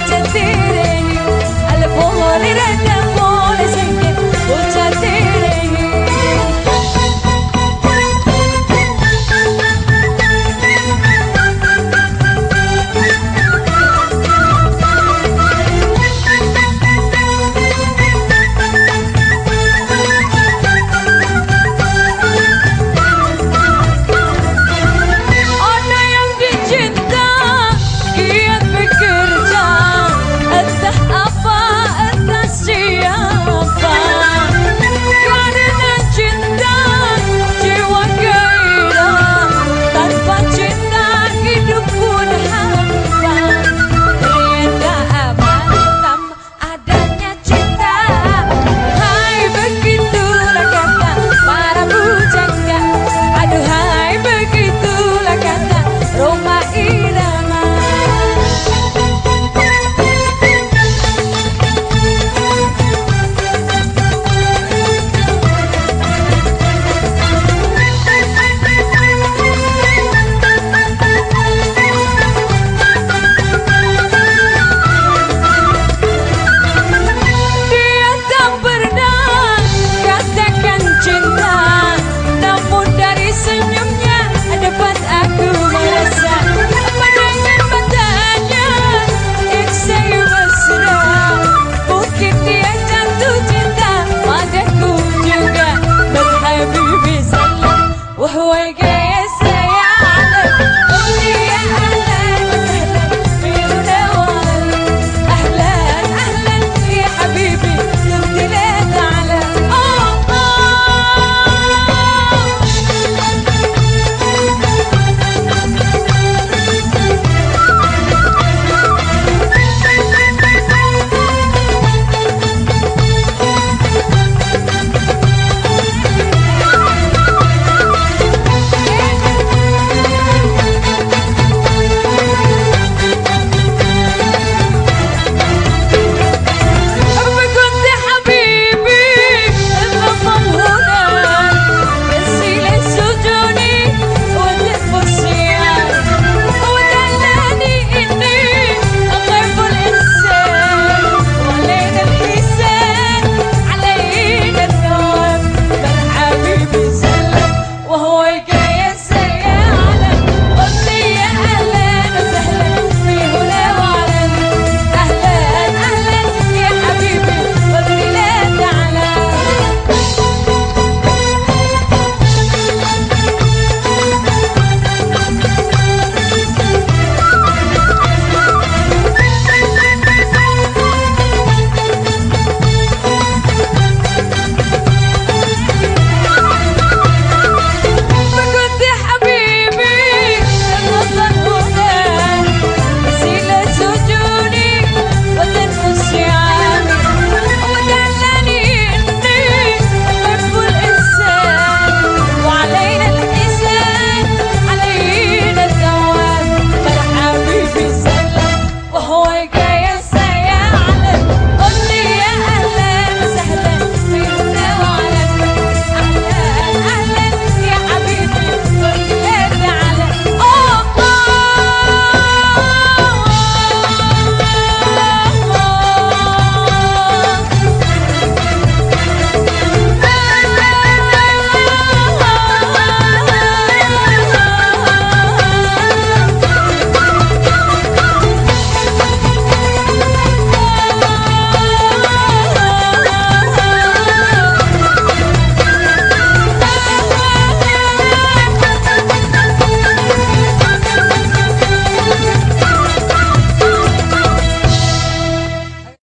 Noche entera. again.